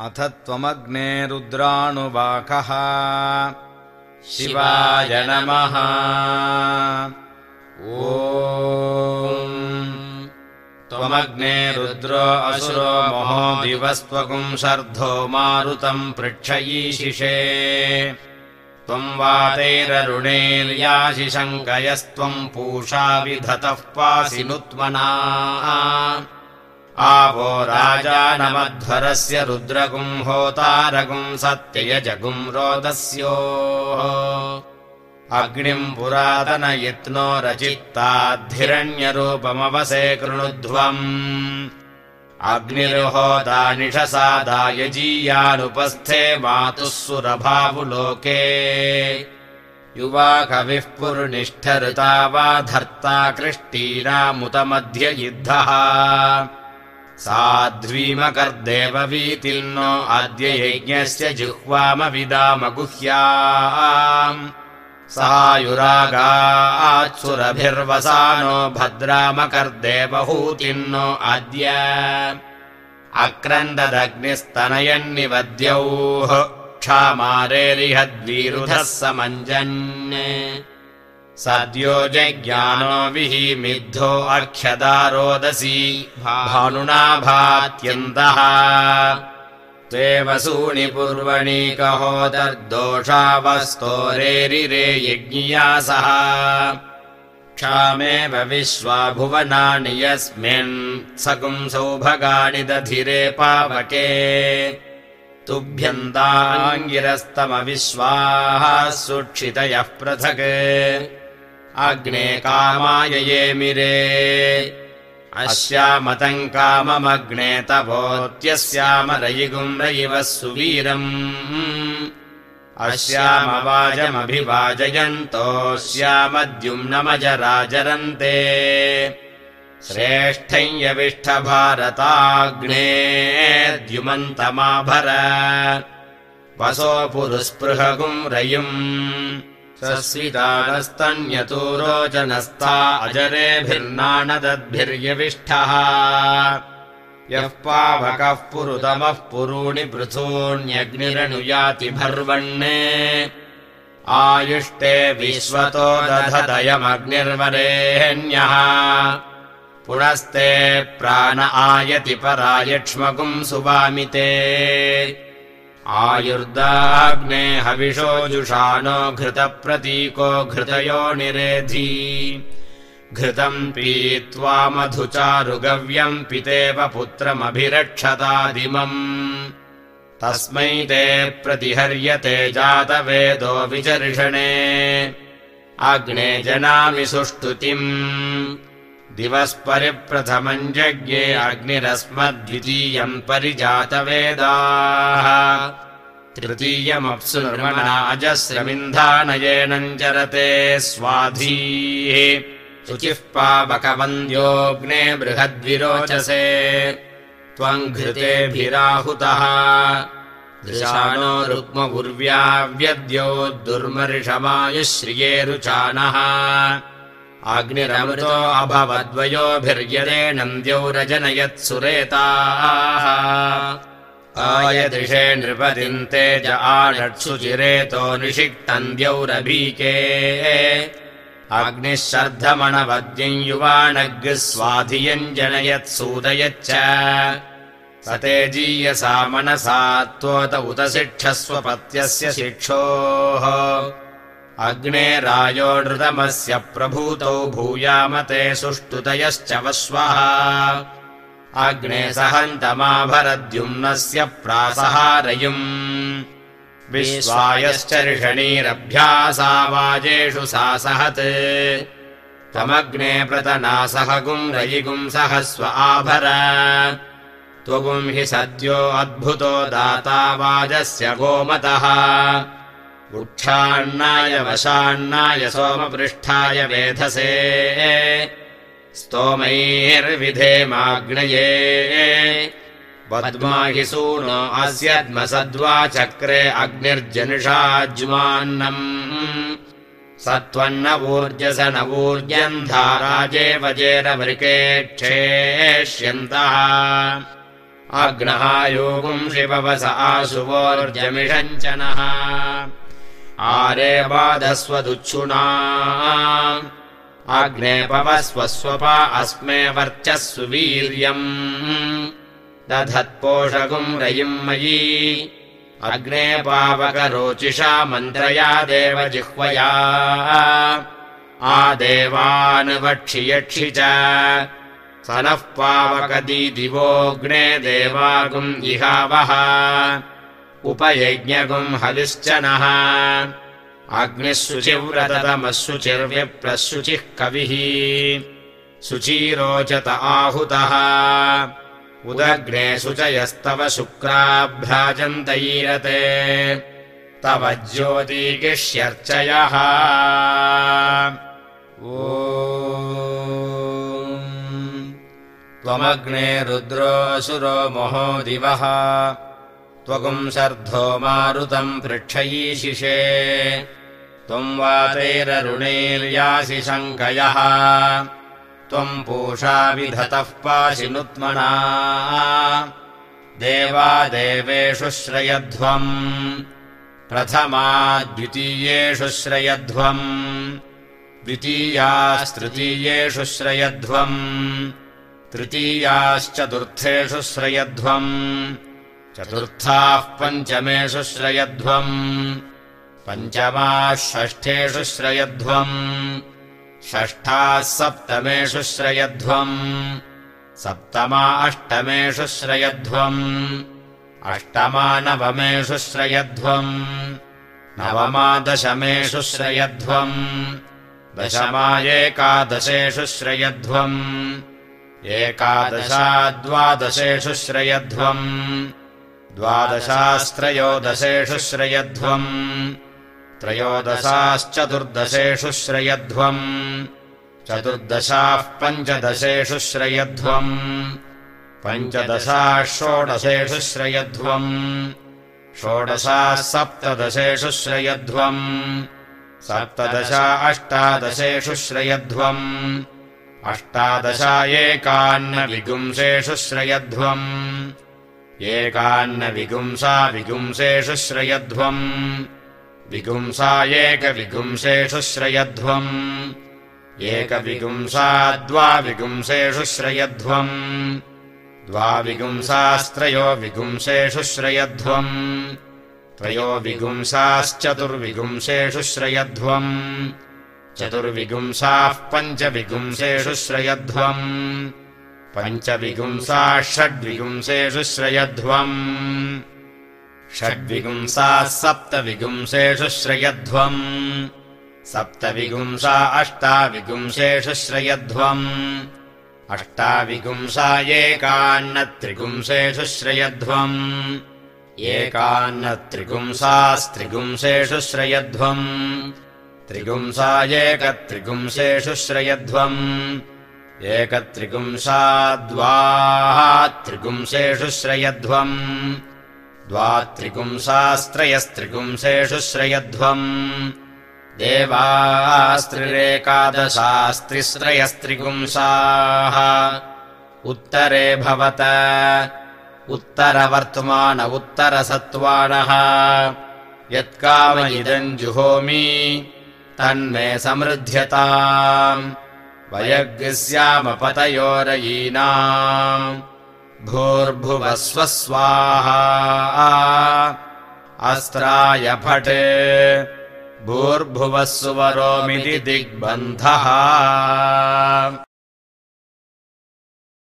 अथ त्वमग्ने रुद्राणुवाकः शिवाय नमः। ओ त्वमग्ने रुद्रो असुरो महो दिवस्त्वकुम् शर्धो मारुतम् पृच्छयीशिषे। त्वम् वातैररुणेर्याशिशङ्कयस्त्वम् पूषा विधतः पासि नुत्मना आवो राजानमध्वरस्य रुद्रगुम् होतारगुम् सत्ययजगुम् रोदस्योः। अग्निम् पुरातनयत्नो रचित्ताद्धिरण्यरूपमवसे कृणुध्वम्। अग्निर्होदानिषसादायजीयानुपस्थे मातुः सुरभावुलोके। युवा कविः पुर्निष्ठऋता वा धर्ता कृष्टीनामुतमध्ययुद्धः साध्वीमकर्देववीतिर्नो अद्य यज्ञस्य जिह्वामविदामगुह्या सायुरागात्सुरभिर्वसानो भद्रामकर्देवहूतिर्नो अद्य। अक्रन्ददग्निस्तनयन्निवद्यौः क्षामारेरिहद्वीरुधः समञ्जन् सद्यो जज्ञानो विहिमिद्धो अक्षदारोदसी भानुना भात्यन्तः। त्वे वसूनि पूर्वणि कहोदर्दोषावस्तोरेरिरे यज्ञिया सह। क्षामेव विश्वा भुवनानि यस्मिन् सकुम् सौभगानि दधिरे पावके। तुभ्यन्ताङ्गिरस्तमविश्वाः सुक्षितयः पृथक् अग्ने कामाय ये मिरे अस्यामतम् काममग्ने तवोत्यस्याम रयिगुम् रयिवः सुवीरम्। अस्यामवाजमभिवाजयन्तोऽस्यामद्युम्नमजराजरन्ते श्रेष्ठम् यविष्ठभारताग्नेद्युमन्तमाभर वसो पुरुस्पृहगुम् रयुम् रोचनस्ता अजरेभिर्नाणदद्भिर्यविष्ठः। यः पावकः पुरुतमः पुरूणि पृथूण्यग्निरनुयाति भर्वण्णे आयुष्टे विश्वतो दधदयमग्निर्वरेण्यः। पुनस्ते प्राण आयति परायक्ष्मकुम् सुवामिते आयुर्दाग्ने हविषो जुषानो घृतप्रतीको घृतयो निरेधी। घृतम् पीत्वा मधुचारुगव्यम् पितेव पुत्रमभिरक्षतादिमम्। तस्मै ते प्रतिहर्यते जातवेदो विचर्षणे। अग्ने जनामि सुष्टुतिम् दिवस्परिप्रथमम् जज्ञे अग्निरस्मद्वितीयम् परिजातवेदाः। तृतीयमप्सु अजस्रमिन्धानयेनम् चरते स्वाधीः। शुचिः पावकवन्द्योऽग्ने बृहद्विरोचसे। त्वम् घृतेभिराहुतः। दृशानो रुक्मगुर्व्याव्यद्यो दुर्मर्षमायुश्रियेरुचानः अग्निरमृतो अभवद्वयोभिर्यदेनम् द्यौरजनयत्सुरेताः आयदृशे नृपतिम् तेज आषट्सु चिरेतो निषिक्तम् द्यौरभीके अग्निः शर्धमणवद्यम् युवानग्ः स्वाधियम् जनयत्सूदयच्च स तेजीयसा मनसा त्वोत उत शिक्षस्वपत्यस्य शिक्षोः अग्ने रायो नृतमस्य प्रभूतौ भूयामते सुष्टुतयश्च वश्वः अग्ने सहन्तमाभरद्युम्नस्य प्रासहारयुम्। विश्वायश्च ऋषणीरभ्यासावाजेषु सा सहत्। त्वमग्ने प्रतनासहगुम् रयिगुम् सह स्व आभर। त्वगुम् हि सद्यो अद्भुतो दाता वाजस्य गोमतः वृक्षाण्णाय वशाण्णाय सोमपृष्ठाय वेधसे। स्तोमैर्विधेमाग्नये। पद्मा हि सूनो अस्यद्मसद्वा चक्रे अग्निर्जनुषाज्मान्नम्। स त्वन्नवूर्जस नवूर्जम् धाराजे वजेरवृकेक्षेष्यन्तः अग्नहायोगुंषिपवस आशुवोर्जमिषञ्चनः आरे बाधस्वदुच्छुना अग्ने पवस्वस्वपा अस्मे वर्चस्सु वीर्यम्। दधत्पोषकुम् रयिम् मयि। अग्ने पावकरोचिषा मन्त्रया देवजिह्वया आदेवानुवक्षि यक्षि च स नः पावकदीदिवोऽग्ने देवागुम् इहावः उपयज्ञगुम् हलिश्च नः अग्निः शुचिव्रततमः शुचिर्व्यप्रशुचिः कविः। शुचीरोचत आहुतः। उदग्ने शुचयस्तव शुक्राभ्राजन्तैरते तव ज्योतिगिष्यर्चयः ओ त्वमग्ने रुद्रोऽसुरो महो दिवः त्वगुंसर्धो मारुतम् पृक्षयीशिषे त्वम् वातैररुणैर्यासि शङ्कयः। त्वम् पूषा विधतः पाशिनुत्मना देवादेवेषु श्रयध्वम्। प्रथमा द्वितीयेषु श्रयध्वम्। द्वितीयास्तृतीयेषु श्रयध्वम्। तृतीयाश्चतुर्थेषु श्रयध्वम् चतुर्थाः पञ्चमेषु श्रयध्वम् पञ्चमाः षष्ठेषु श्रयध्वम् षष्ठाः सप्तमेषु श्रयध्वम् सप्तमा अष्टमेषु श्रयध्वम् अष्टमा नवमेषु श्रयध्वम् नवमा दशमेषु श्रयध्वम् दशमा एकादशेषु श्रयध्वम् एकादशा द्वादशेषु श्रयध्वम् द्वादशास्त्रयोदशेषु श्रयध्वम् त्रयोदशाश्चतुर्दशेषु श्रयध्वम् चतुर्दशाः पञ्चदशेषु श्रयध्वम् पञ्चदशाः षोडशेषु श्रयध्वम् षोडशाः सप्तदशेषु श्रयध्वम् सप्तदशा अष्टादशेषु श्रयध्वम् अष्टादशा एकान्नविगुंसेषु श्रयध्वम् एकान्नविगुंसा विगुंसेषु श्रयध्वम् विगुंसा एकविगुंसेषु श्रयध्वम् एकविगुंसा द्वाविगुंसेषु श्रयध्वम् द्वाविगुंसास्त्रयो विगुंसेषु श्रयध्वम् त्रयो विगुंसाश्चतुर्विगुंसेषु श्रयध्वम् चतुर्विगुंसाः पञ्चविगुंसेषु श्रयध्वम् पञ्चविगुंसाः षड्विगुंसेषु श्रयध्वम् षड्विगुंसाः सप्तविगुंसेषु श्रयध्वम् सप्तविगुंसा अष्टाविगुंसेषु श्रयध्वम् अष्टाविगुंसा एकान्नत्रिगुंसेषु श्रयध्वम् एकान्नत्रिगुंसास्त्रिगुंसेषु श्रयध्वम् त्रिगुंसा एकत्रिगुंसेषु श्रयध्वम् एकत्रिगुंसा द्वाः त्रिगुंसेषु श्रयध्वम् द्वात्रिगुंसास्त्रयस्त्रिगुंसेषु श्रयध्वम् देवास्त्रिरेकादशास्त्रिस्त्रयस्त्रिगुंसाः उत्तरे भवत उत्तरवर्तमान उत्तरसत्त्वानः। यत्काम इदम् जुहोमि तन्मे समृध्यताम् वयग्स्यामपतयोरयीनाम् भूर्भुवस्व स्वाहा अस्त्राय भूर्भुवः सुवरोमिति दिग्बन्धः